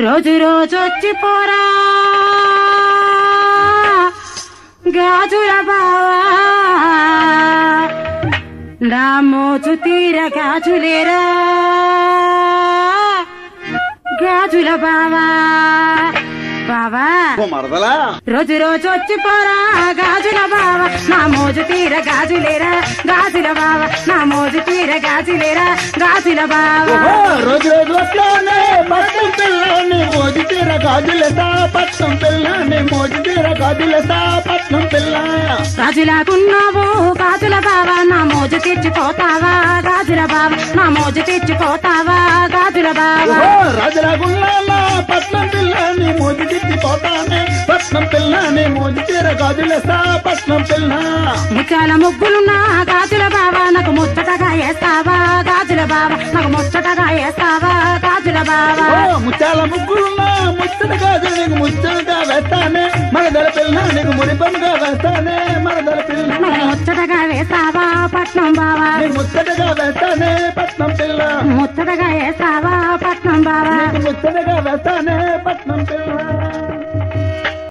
రోజు రోజు వచ్చి పోరా. గాజుల బావా. నా తీర గాజులేరా. గాజుల బావా. బావా. మరదలా. రోజు రోజు వచ్చి పోరా. గాజుల బావ. నా మోజు తీర గాజులేరా. గాజుల బావ. నా మోజు తీర గాజులేరా. గాజుల బావ. రోజు రోజు గాజులతా పట్నం పిల్ల. గాజులాగున్నావు గాజుల బావ నా మోజు తెచ్చిపోతావా గాజుల బావ నా మోజు తెచ్చిపోతావా గాజుల బావ. రాజరాగుల్లా పట్నం పిల్లని మోజు తిట్టి పోతానే పట్నం పిల్లని మోజు తీర గాజులతా పట్నం పిల్ల. ముత్యాల ముగ్గులున్నా గాజుల బావ నాకు ముచ్చటగా వేస్తావా? గాజుల బావ నాకు ముచ్చటగా వేస్తావా? గాజుల బావ. ఓ ముత్యాల ముగ్గురున్నా ముచ్చట గాజు నీకు ముచ్చటగా వేస్తానే. మరదల పిల్ల నీకు మురిపంగా వేస్తానే. పిల్ల నాకు ముచ్చటగా వేస్తావా పట్నం బావా? నీకు ముచ్చటగా వేస్తానే పట్నం పిల్ల. ముచ్చటగా వేస్తావా పట్నం బావా? నీకు ముచ్చటగా వేస్తానే పట్నం పిల్ల.